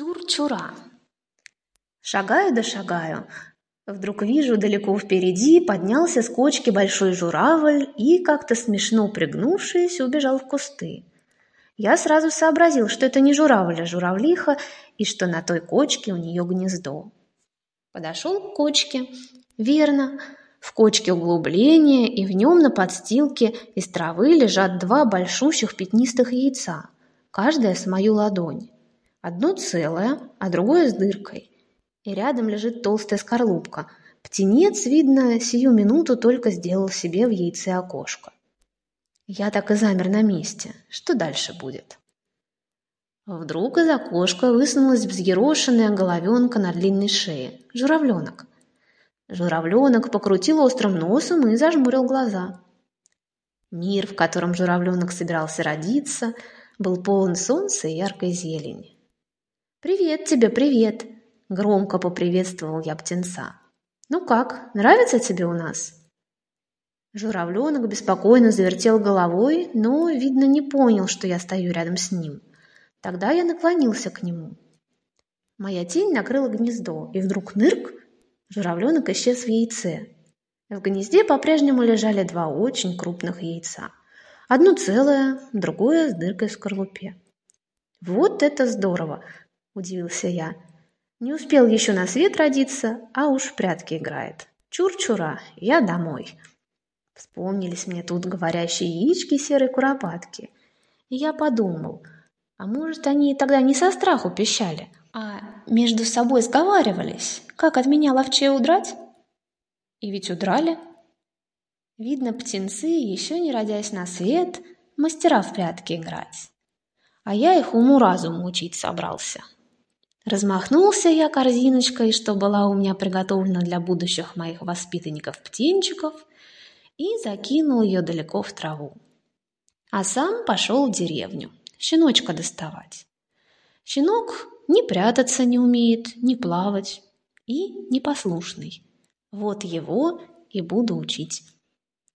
Чур-чура. Шагаю да шагаю. Вдруг вижу далеко впереди поднялся с кочки большой журавль и, как-то смешно пригнувшись, убежал в кусты. Я сразу сообразил, что это не журавль, а журавлиха, и что на той кочке у нее гнездо. Подошел к кочке. Верно, в кочке углубление, и в нем на подстилке из травы лежат два большущих пятнистых яйца, каждое с мою ладонь. Одно целое, а другое с дыркой. И рядом лежит толстая скорлупка. Птенец, видно, сию минуту только сделал себе в яйце окошко. Я так и замер на месте. Что дальше будет? Вдруг из окошка высунулась взъерошенная головенка на длинной шее. Журавленок. Журавленок покрутил острым носом и зажмурил глаза. Мир, в котором журавленок собирался родиться, был полон солнца и яркой зелени. «Привет тебе, привет!» – громко поприветствовал я птенца. «Ну как, нравится тебе у нас?» Журавленок беспокойно завертел головой, но, видно, не понял, что я стою рядом с ним. Тогда я наклонился к нему. Моя тень накрыла гнездо, и вдруг нырк, журавленок исчез в яйце. В гнезде по-прежнему лежали два очень крупных яйца. Одно целое, другое с дыркой в скорлупе. «Вот это здорово!» – удивился я. «Не успел еще на свет родиться, а уж в прятки играет. Чур-чура, я домой». Вспомнились мне тут говорящие яички серой куропатки. И я подумал, а может, они тогда не со страху пищали, а между собой сговаривались, как от меня ловчее удрать? И ведь удрали. Видно, птенцы, еще не родясь на свет, мастера в прятки играть. А я их уму-разуму учить собрался. Размахнулся я корзиночкой, что была у меня приготовлена для будущих моих воспитанников-птенчиков, и закинул ее далеко в траву. А сам пошел в деревню, щеночка доставать. Щенок ни прятаться не умеет, ни плавать и непослушный. Вот его и буду учить.